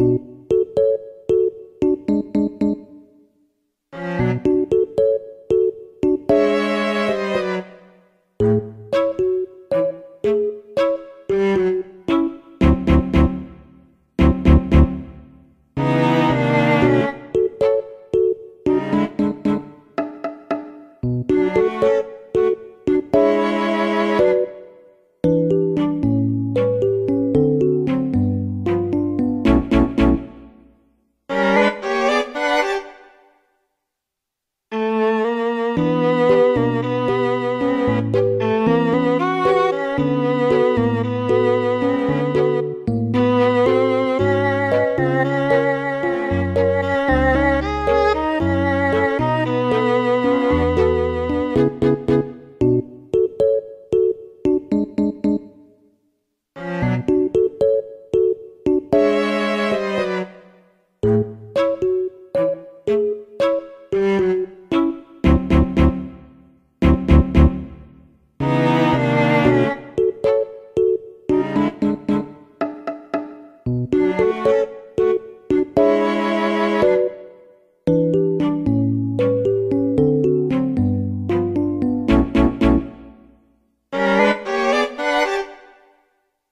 Música Thank you.